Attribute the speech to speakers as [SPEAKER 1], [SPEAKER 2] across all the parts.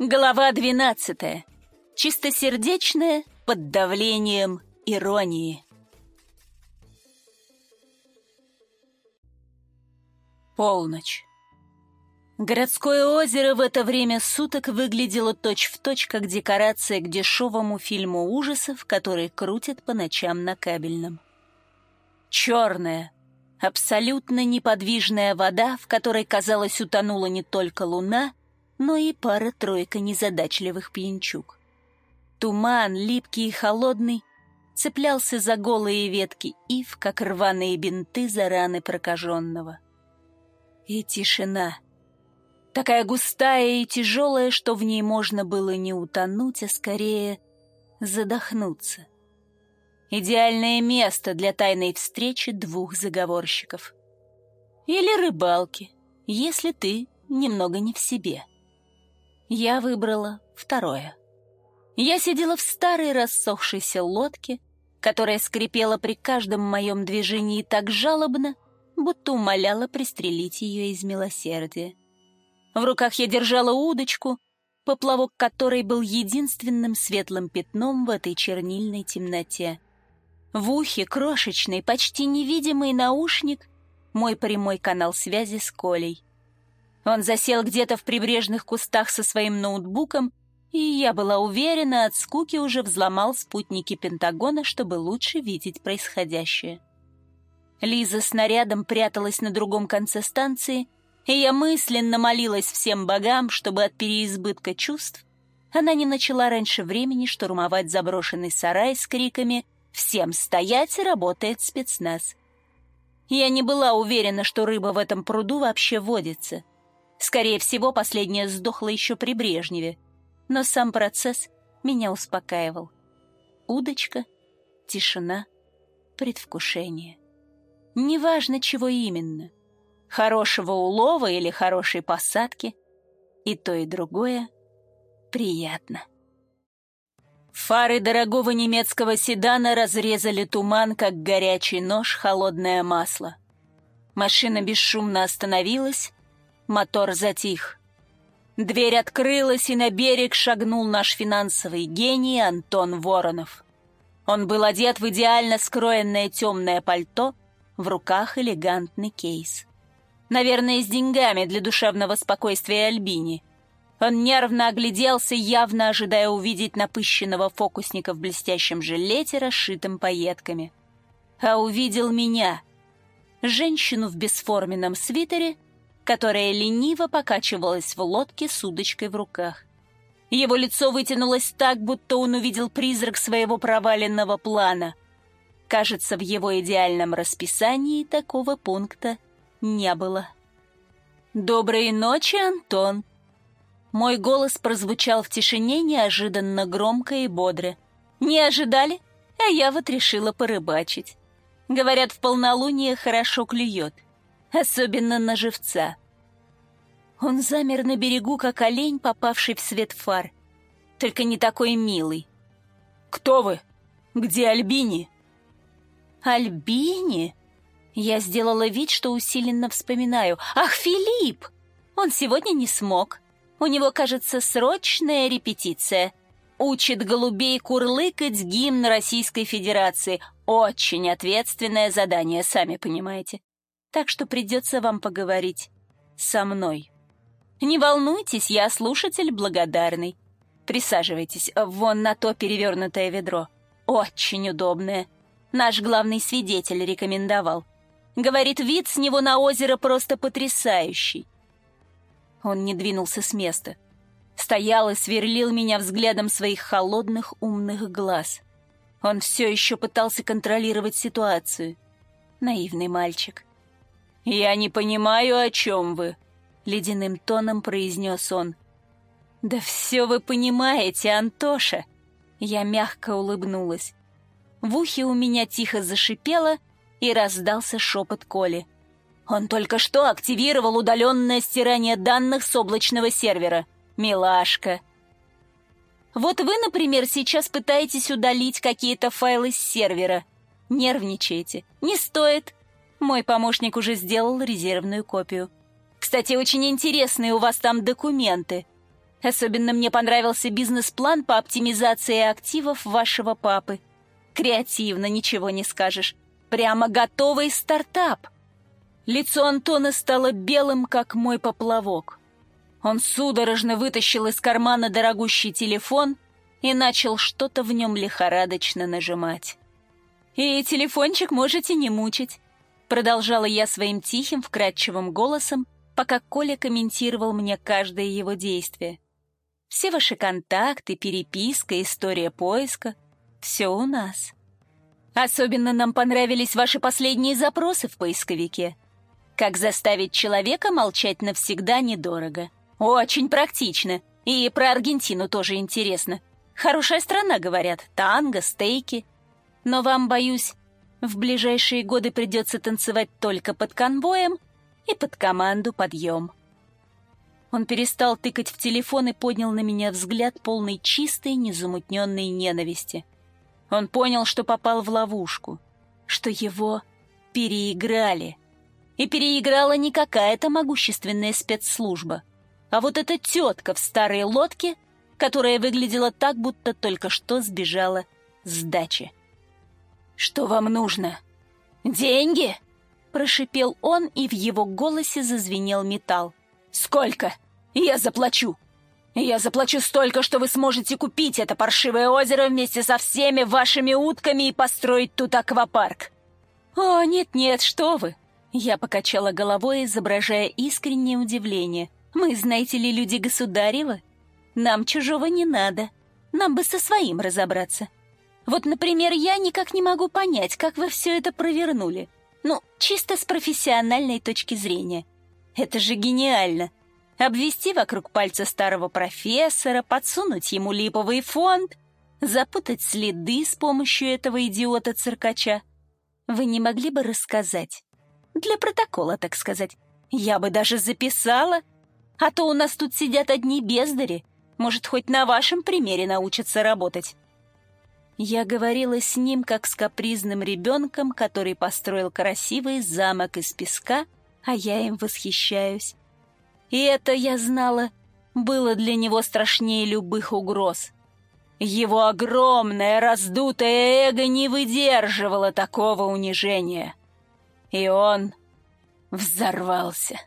[SPEAKER 1] Глава двенадцатая. Чистосердечное под давлением иронии. Полночь. Городское озеро в это время суток выглядело точь-в-точь, точь, как декорация к дешевому фильму ужасов, который крутят по ночам на кабельном. Черная, абсолютно неподвижная вода, в которой, казалось, утонула не только луна, но и пара-тройка незадачливых пьянчуг. Туман, липкий и холодный, цеплялся за голые ветки ив, как рваные бинты за раны прокаженного. И тишина. Такая густая и тяжелая, что в ней можно было не утонуть, а скорее задохнуться. Идеальное место для тайной встречи двух заговорщиков. Или рыбалки, если ты немного не в себе. Я выбрала второе. Я сидела в старой рассохшейся лодке, которая скрипела при каждом моем движении так жалобно, будто умоляла пристрелить ее из милосердия. В руках я держала удочку, поплавок которой был единственным светлым пятном в этой чернильной темноте. В ухе крошечный, почти невидимый наушник — мой прямой канал связи с Колей. Он засел где-то в прибрежных кустах со своим ноутбуком, и я была уверена, от скуки уже взломал спутники Пентагона, чтобы лучше видеть происходящее. Лиза снарядом пряталась на другом конце станции, и я мысленно молилась всем богам, чтобы от переизбытка чувств она не начала раньше времени штурмовать заброшенный сарай с криками «Всем стоять! Работает спецназ!». Я не была уверена, что рыба в этом пруду вообще водится — Скорее всего, последняя сдохла еще при Брежневе. Но сам процесс меня успокаивал. Удочка, тишина, предвкушение. Неважно, чего именно. Хорошего улова или хорошей посадки. И то, и другое приятно. Фары дорогого немецкого седана разрезали туман, как горячий нож холодное масло. Машина бесшумно остановилась, Мотор затих. Дверь открылась, и на берег шагнул наш финансовый гений Антон Воронов. Он был одет в идеально скроенное темное пальто, в руках элегантный кейс. Наверное, с деньгами для душевного спокойствия Альбини. Он нервно огляделся, явно ожидая увидеть напыщенного фокусника в блестящем жилете, расшитым пайетками. А увидел меня, женщину в бесформенном свитере — которая лениво покачивалась в лодке с удочкой в руках. Его лицо вытянулось так, будто он увидел призрак своего проваленного плана. Кажется, в его идеальном расписании такого пункта не было. «Доброй ночи, Антон!» Мой голос прозвучал в тишине неожиданно громко и бодро. «Не ожидали? А я вот решила порыбачить. Говорят, в полнолуние хорошо клюет» особенно на живца. Он замер на берегу, как олень, попавший в свет фар, только не такой милый. «Кто вы? Где Альбини?» «Альбини?» Я сделала вид, что усиленно вспоминаю. «Ах, Филипп! Он сегодня не смог. У него, кажется, срочная репетиция. Учит голубей курлыкать гимн Российской Федерации. Очень ответственное задание, сами понимаете так что придется вам поговорить со мной. Не волнуйтесь, я слушатель благодарный. Присаживайтесь вон на то перевернутое ведро. Очень удобное. Наш главный свидетель рекомендовал. Говорит, вид с него на озеро просто потрясающий. Он не двинулся с места. Стоял и сверлил меня взглядом своих холодных умных глаз. Он все еще пытался контролировать ситуацию. Наивный мальчик. «Я не понимаю, о чем вы», — ледяным тоном произнес он. «Да все вы понимаете, Антоша!» Я мягко улыбнулась. В ухе у меня тихо зашипело, и раздался шепот Коли. «Он только что активировал удаленное стирание данных с облачного сервера. Милашка!» «Вот вы, например, сейчас пытаетесь удалить какие-то файлы с сервера. Нервничаете. Не стоит. Мой помощник уже сделал резервную копию. Кстати, очень интересные у вас там документы. Особенно мне понравился бизнес-план по оптимизации активов вашего папы. Креативно, ничего не скажешь. Прямо готовый стартап. Лицо Антона стало белым, как мой поплавок. Он судорожно вытащил из кармана дорогущий телефон и начал что-то в нем лихорадочно нажимать. «И телефончик можете не мучить», — продолжала я своим тихим, вкрадчивым голосом, пока Коля комментировал мне каждое его действие. Все ваши контакты, переписка, история поиска — все у нас. Особенно нам понравились ваши последние запросы в поисковике. Как заставить человека молчать навсегда недорого. Очень практично. И про Аргентину тоже интересно. Хорошая страна, говорят. Танго, стейки. Но вам, боюсь, в ближайшие годы придется танцевать только под конвоем и под команду «Подъем». Он перестал тыкать в телефон и поднял на меня взгляд полный чистой, незамутненной ненависти. Он понял, что попал в ловушку, что его переиграли. И переиграла не какая-то могущественная спецслужба, а вот эта тетка в старой лодке, которая выглядела так, будто только что сбежала с дачи. «Что вам нужно? Деньги?» Прошипел он, и в его голосе зазвенел металл. «Сколько? Я заплачу. Я заплачу столько, что вы сможете купить это паршивое озеро вместе со всеми вашими утками и построить тут аквапарк». «О, нет-нет, что вы!» Я покачала головой, изображая искреннее удивление. «Мы, знаете ли, люди государевы? Нам чужого не надо. Нам бы со своим разобраться. Вот, например, я никак не могу понять, как вы все это провернули. Ну, чисто с профессиональной точки зрения. Это же гениально. Обвести вокруг пальца старого профессора, подсунуть ему липовый фонд, запутать следы с помощью этого идиота-циркача. Вы не могли бы рассказать? Для протокола, так сказать. Я бы даже записала. А то у нас тут сидят одни бездари. Может, хоть на вашем примере научатся работать. Я говорила с ним, как с капризным ребенком, который построил красивый замок из песка, а я им восхищаюсь. И это, я знала, было для него страшнее любых угроз. Его огромное раздутое эго не выдерживало такого унижения. И он взорвался.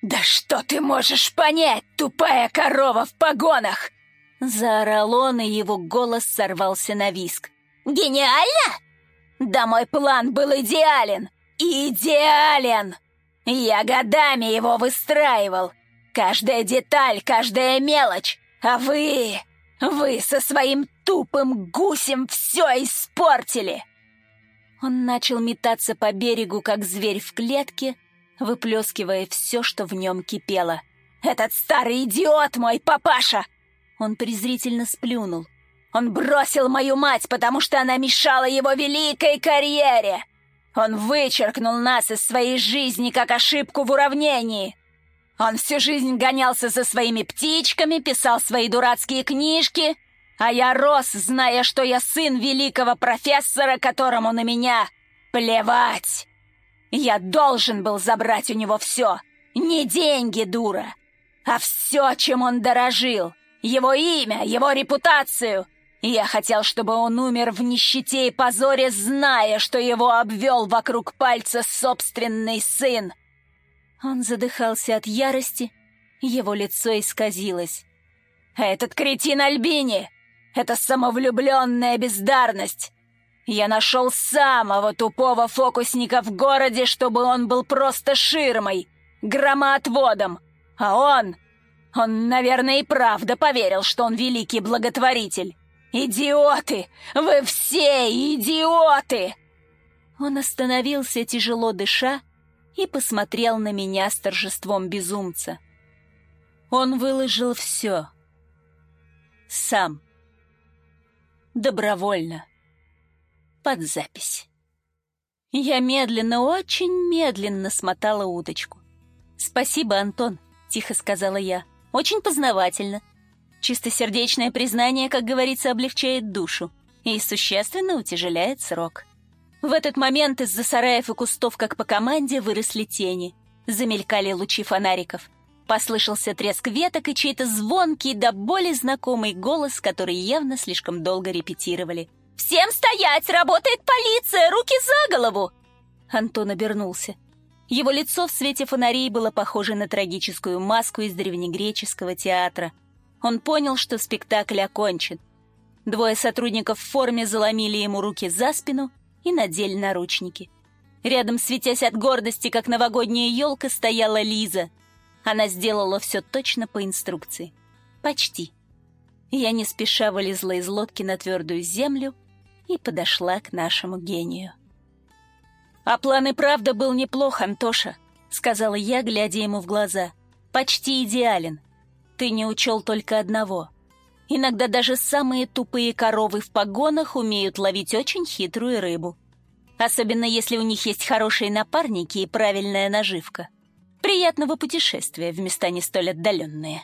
[SPEAKER 1] «Да что ты можешь понять, тупая корова в погонах?» Заорал он, и его голос сорвался на виск. «Гениально? Да мой план был идеален! Идеален! Я годами его выстраивал. Каждая деталь, каждая мелочь. А вы... Вы со своим тупым гусем все испортили!» Он начал метаться по берегу, как зверь в клетке, выплескивая все, что в нем кипело. «Этот старый идиот, мой папаша! Он презрительно сплюнул. «Он бросил мою мать, потому что она мешала его великой карьере! Он вычеркнул нас из своей жизни как ошибку в уравнении! Он всю жизнь гонялся за своими птичками, писал свои дурацкие книжки, а я рос, зная, что я сын великого профессора, которому на меня плевать! Я должен был забрать у него все, не деньги, дура, а все, чем он дорожил!» Его имя, его репутацию. Я хотел, чтобы он умер в нищете и позоре, зная, что его обвел вокруг пальца собственный сын. Он задыхался от ярости, его лицо исказилось. «Этот кретин Альбини! Это самовлюбленная бездарность! Я нашел самого тупого фокусника в городе, чтобы он был просто ширмой, громоотводом, а он он, наверное, и правда поверил, что он великий благотворитель. Идиоты! Вы все идиоты!» Он остановился, тяжело дыша, и посмотрел на меня с торжеством безумца. Он выложил все. Сам. Добровольно. Под запись. Я медленно, очень медленно смотала удочку. «Спасибо, Антон», — тихо сказала я. Очень познавательно. Чистосердечное признание, как говорится, облегчает душу и существенно утяжеляет срок. В этот момент из-за сараев и кустов, как по команде, выросли тени. Замелькали лучи фонариков. Послышался треск веток и чей-то звонкий да более знакомый голос, который явно слишком долго репетировали. «Всем стоять! Работает полиция! Руки за голову!» Антон обернулся. Его лицо в свете фонарей было похоже на трагическую маску из древнегреческого театра. Он понял, что спектакль окончен. Двое сотрудников в форме заломили ему руки за спину и надели наручники. Рядом, светясь от гордости, как новогодняя елка, стояла Лиза. Она сделала все точно по инструкции. Почти. Я не спеша вылезла из лодки на твердую землю и подошла к нашему гению. «А план и правда был неплох, Антоша», — сказала я, глядя ему в глаза. «Почти идеален. Ты не учел только одного. Иногда даже самые тупые коровы в погонах умеют ловить очень хитрую рыбу. Особенно если у них есть хорошие напарники и правильная наживка. Приятного путешествия в места не столь отдаленные».